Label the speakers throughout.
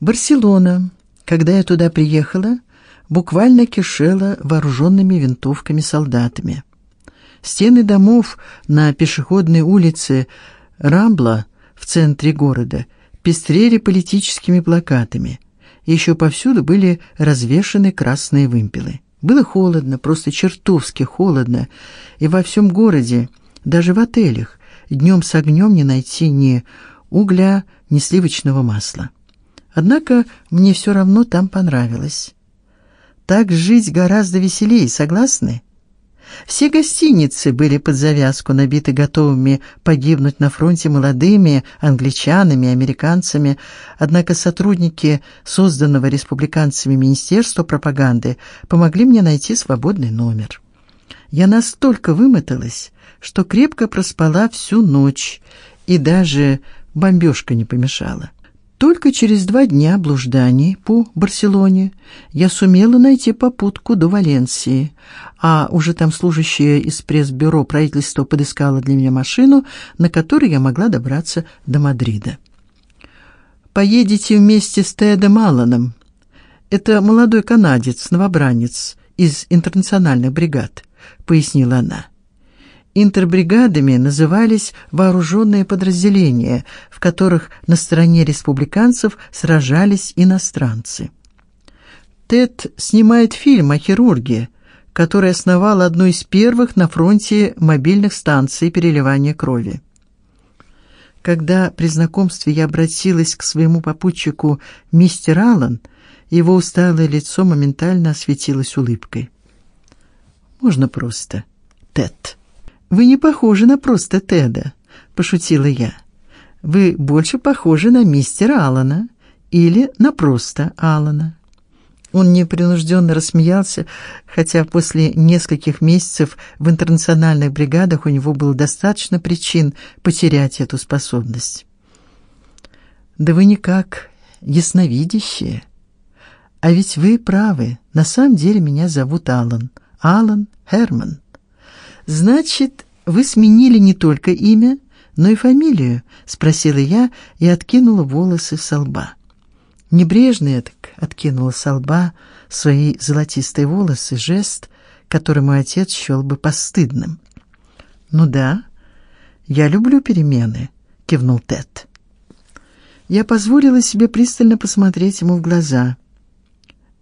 Speaker 1: Барселона, когда я туда приехала, буквально кишела вооруженными винтовками солдатами. Стены домов на пешеходной улице Рамбла в центре города пестрели политическими плакатами. Еще повсюду были развешаны красные вымпелы. Было холодно, просто чертовски холодно, и во всем городе, даже в отелях, днем с огнем не найти ни угля, ни сливочного масла. Однако мне все равно там понравилось. Так жить гораздо веселее, согласны? Все гостиницы были под завязку набиты готовыми погибнуть на фронте молодыми англичанами, американцами, однако сотрудники созданного республиканцами Министерства пропаганды помогли мне найти свободный номер. Я настолько вымоталась, что крепко проспала всю ночь, и даже бомбежка не помешала. Только через два дня блужданий по Барселоне я сумела найти попутку до Валенсии, а уже там служащая из пресс-бюро правительства подыскала для меня машину, на которой я могла добраться до Мадрида. Поедете вместе с Тедом Алланом. Это молодой канадец, новобранец из интернациональных бригад, пояснила она. Интербригадами назывались вооруженные подразделения, в которых на стороне республиканцев сражались иностранцы. Тед снимает фильм о хирурге, который основал одну из первых на фронте мобильных станций переливания крови. Когда при знакомстве я обратилась к своему попутчику, мистер Аллан, его усталое лицо моментально осветилось улыбкой. Можно просто Тед. Вы не похожи на просто Теда, пошутила я. Вы больше похожи на мистера Алана или на просто Алана. Он непринужденно рассмеялся, хотя после нескольких месяцев в интернациональных бригадах у него было достаточно причин потерять эту способность. Да вы никак ясновидящие. А ведь вы правы. На самом деле меня зовут Алан. Алан Херман. Значит, вы сменили не только имя, но и фамилию, спросила я и откинула волосы с лба. Небрежно я так откинула с лба свои золотистые волосы, жест, который мой отец счел бы постыдным. Ну да, я люблю перемены, кивнул Тед. Я позволила себе пристально посмотреть ему в глаза.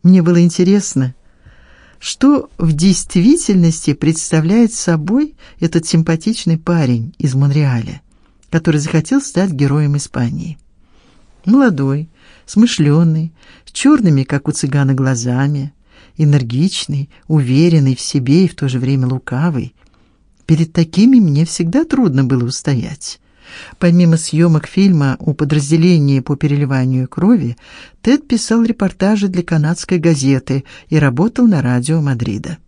Speaker 1: Мне было интересно, что в действительности представляет собой этот симпатичный парень из Монреаля, который захотел стать героем Испании. Молодой, смышленый, с черными, как у цыгана, глазами, энергичный, уверенный в себе и в то же время лукавый. Перед такими мне всегда трудно было устоять. Помимо съемок фильма о подразделении по переливанию крови, Тед писал репортажи для канадской газеты и работал на радио Мадрида.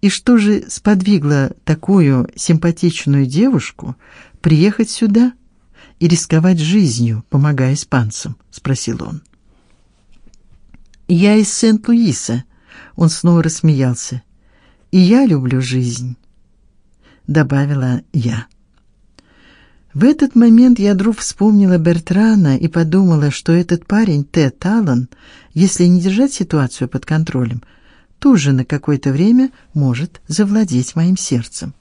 Speaker 1: И что же сподвигло такую симпатичную девушку приехать сюда и рисковать жизнью, помогая испанцам, спросил он. Я из Сент-Луиса, он снова рассмеялся. И я люблю жизнь, добавила я. В этот момент я вдруг вспомнила Бертрана и подумала, что этот парень Тед Талан, если не держать ситуацию под контролем, тоже на какое-то время может завладеть моим сердцем.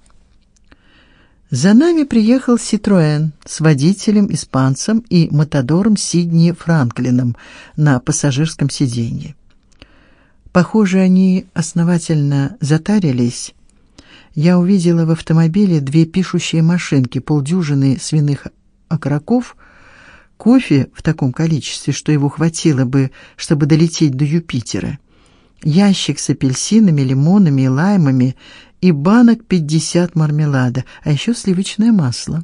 Speaker 1: За нами приехал Citroën с водителем испанцем и мотодором Сидни Франклином на пассажирском сиденье. Похоже, они основательно затарились я увидела в автомобиле две пишущие машинки, полдюжины свиных окороков, кофе в таком количестве, что его хватило бы, чтобы долететь до Юпитера, ящик с апельсинами, лимонами и лаймами и банок 50 мармелада, а еще сливочное масло.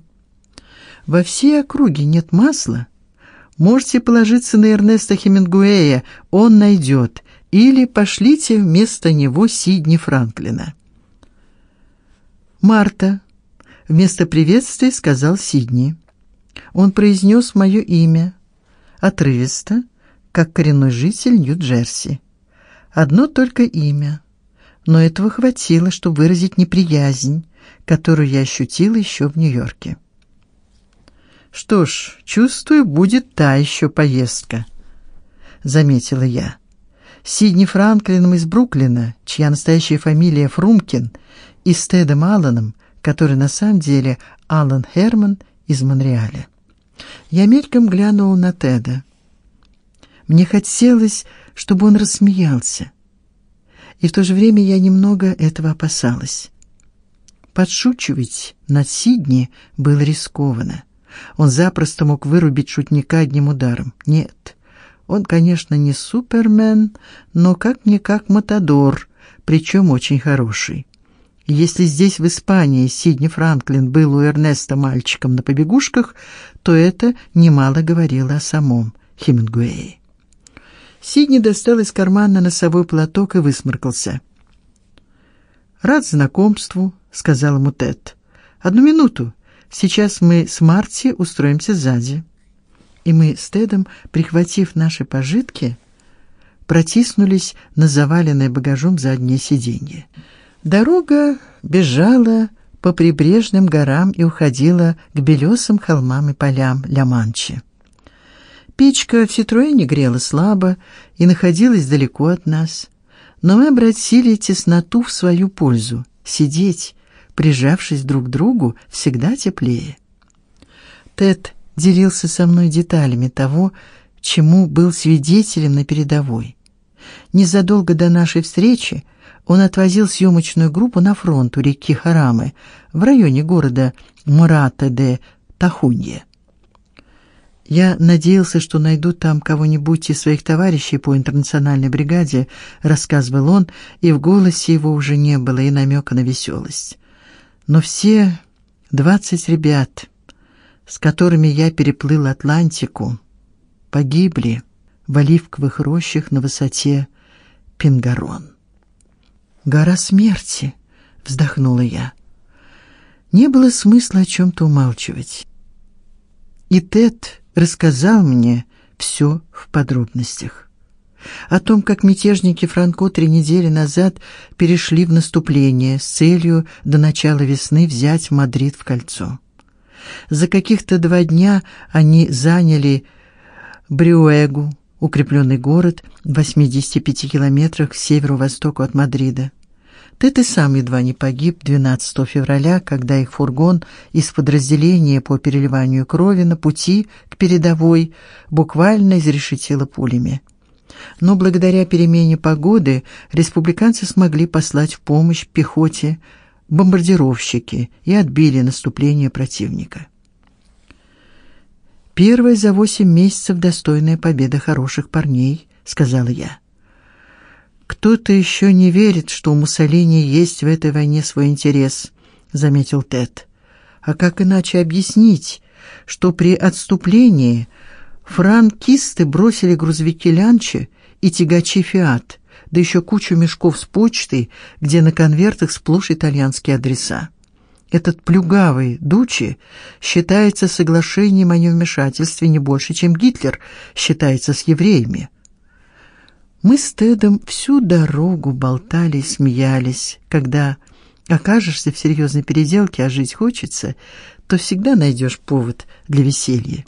Speaker 1: Во всей округе нет масла. Можете положиться на Эрнеста Хемингуэя, он найдет, или пошлите вместо него Сидни Франклина. Марта, вместо приветствия сказал Сидни. Он произнес мое имя отрывисто, как коренной житель Нью-Джерси. Одно только имя, но этого хватило, чтобы выразить неприязнь, которую я ощутила еще в Нью-Йорке. Что ж, чувствую, будет та еще поездка, заметила я. Сидни Франклином из Бруклина, чья настоящая фамилия Фрумкин, и с Тедом Алланом, который на самом деле Аллан Херман из Монреаля. Я мельком глянул на Теда. Мне хотелось, чтобы он рассмеялся. И в то же время я немного этого опасалась. Подшучивать над Сидни было рискованно. Он запросто мог вырубить шутника одним ударом. Нет. Он, конечно, не супермен, но как-никак матадор, причем очень хороший. Если здесь в Испании Сидни Франклин был у Эрнеста мальчиком на побегушках, то это немало говорило о самом Хемингуэе. Сидни достал из кармана носовой платок и высморкался. Рад знакомству, сказал ему Тед. Одну минуту. Сейчас мы с Марти устроимся сзади. И мы с Тедом, прихватив наши пожитки, протиснулись на заваленное багажом заднее сиденье. Дорога бежала по прибрежным горам и уходила к белесым холмам и полям Ля-Манчи. Печка в Ситроэне грела слабо и находилась далеко от нас, но мы обратили тесноту в свою пользу. Сидеть прижавшись друг к другу, всегда теплее. Тед делился со мной деталями того, чему был свидетелем на передовой. Незадолго до нашей встречи он отвозил съемочную группу на фронт у реки Харамы в районе города Мурата-де-Тахунье. Я надеялся, что найду там кого-нибудь из своих товарищей по интернациональной бригаде, рассказывал он, и в голосе его уже не было и намека на веселость. Но все двадцать ребят, с которыми я переплыл Атлантику, погибли в оливковых рощах на высоте Пингарон. Гора смерти, вздохнула я. Не было смысла о чем то умалчивать. И Тед рассказал мне все в подробностях о том, как мятежники Франко три недели назад перешли в наступление с целью до начала весны взять Мадрид в кольцо. За каких-то два дня они заняли Брюэгу, укрепленный город в 85 километрах к северо-востоку от Мадрида. Тед и сам едва не погиб 12 февраля, когда их фургон из подразделения по переливанию крови на пути к передовой буквально изрешетило пулями но благодаря перемене погоды республиканцы смогли послать в помощь пехоте бомбардировщики и отбили наступление противника. Первая за восемь месяцев достойная победа хороших парней, сказала я. Кто-то еще не верит, что у Муссолини есть в этой войне свой интерес, заметил Тед. А как иначе объяснить, что при отступлении Франкисты бросили грузовики Лянчи и тягачи Фиат, да еще кучу мешков с почтой, где на конвертах сплошь итальянские адреса. Этот плюгавый Дучи считается соглашением о невмешательстве не больше, чем Гитлер считается с евреями. Мы с Тедом всю дорогу болтали и смеялись. Когда окажешься в серьезной переделке, а жить хочется, то всегда найдешь повод для веселья.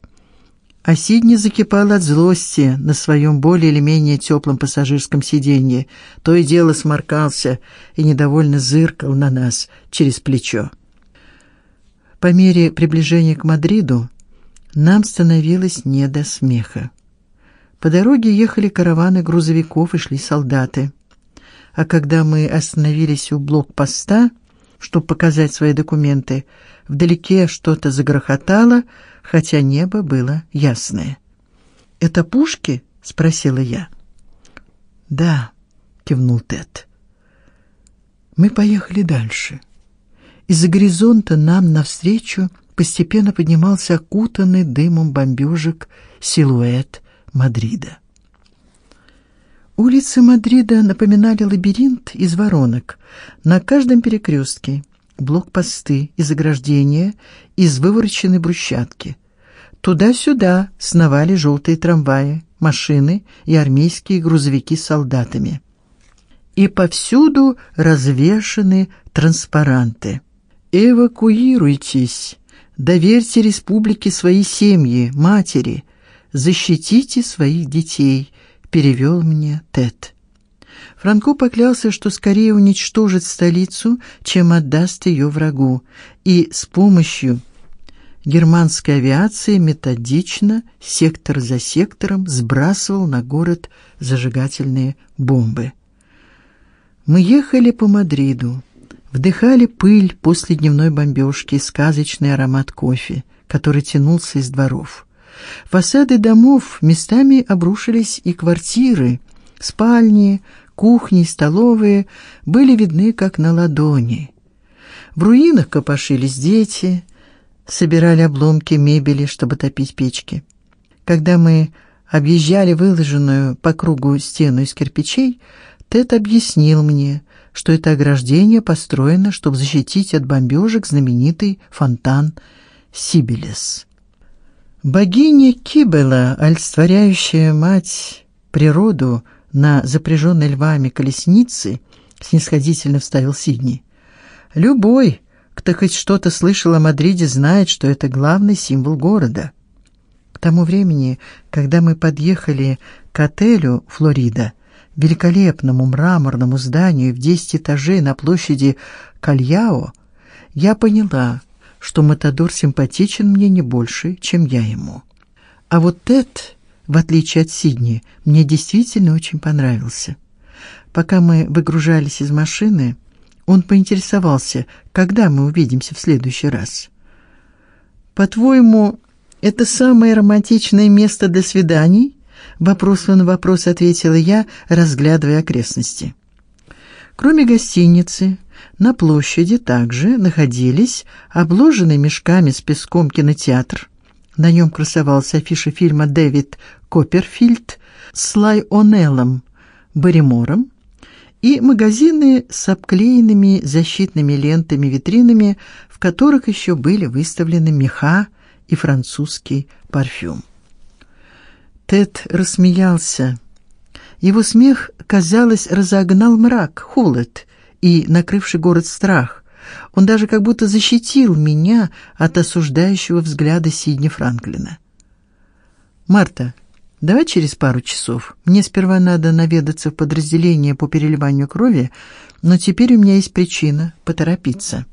Speaker 1: А Сидни закипал от злости на своем более или менее теплом пассажирском сиденье, то и дело сморкался и недовольно зыркал на нас через плечо. По мере приближения к Мадриду нам становилось не до смеха. По дороге ехали караваны грузовиков и шли солдаты. А когда мы остановились у блокпоста, чтобы показать свои документы, вдалеке что-то загрохотало, хотя небо было ясное. "Это пушки?" спросила я. "Да", кивнул Тед. Мы поехали дальше. Из-за горизонта нам навстречу постепенно поднимался окутанный дымом бомбежек силуэт Мадрида. Улицы Мадрида напоминали лабиринт из воронок. На каждом перекрестке блокпосты и заграждения из вывороченной брусчатки. Туда-сюда сновали желтые трамваи, машины и армейские грузовики с солдатами. И повсюду развешаны транспаранты. Эвакуируйтесь, Доверьте республике свои семьи, матери, защитите своих детей, перевел мне Тед. Франко поклялся, что скорее уничтожит столицу, чем отдаст ее врагу, и с помощью германской авиации методично, сектор за сектором сбрасывал на город зажигательные бомбы. Мы ехали по Мадриду, вдыхали пыль после дневной бомбежки и сказочный аромат кофе, который тянулся из дворов. Фасады домов местами обрушились и квартиры, спальни, кухни, столовые были видны как на ладони. В руинах копошились дети, собирали обломки мебели, чтобы топить печки. Когда мы объезжали выложенную по кругу стену из кирпичей, Тед объяснил мне, что это ограждение построено, чтобы защитить от бомбежек знаменитый фонтан Сибилес. Богиня Кибела, олицетворяющая мать природу на запряженной львами колеснице, снисходительно вставил Сидни. Любой, кто хоть что-то слышал о Мадриде, знает, что это главный символ города. К тому времени, когда мы подъехали к отелю Флорида, великолепному мраморному зданию в десять этажей на площади Кальяо, я поняла, что Матадор симпатичен мне не больше, чем я ему. А вот Тед, в отличие от Сидни, мне действительно очень понравился. Пока мы выгружались из машины, он поинтересовался, когда мы увидимся в следующий раз. По-твоему, это самое романтичное место для свиданий? Вопросом на вопрос ответила я, разглядывая окрестности. Кроме гостиницы, на площади также находились обложенный мешками с песком кинотеатр. На нем красовался афиша фильма Дэвид Копперфильд с Лай Онеллом Барримором и магазины с обклеенными защитными лентами витринами, в которых еще были выставлены меха и французский парфюм. Тед рассмеялся. Его смех, казалось, разогнал мрак, холод и накрывший город страх. Он даже как будто защитил меня от осуждающего взгляда Сидни Франклина. Марта, давай через пару часов. Мне сперва надо наведаться в подразделение по переливанию крови, но теперь у меня есть причина поторопиться.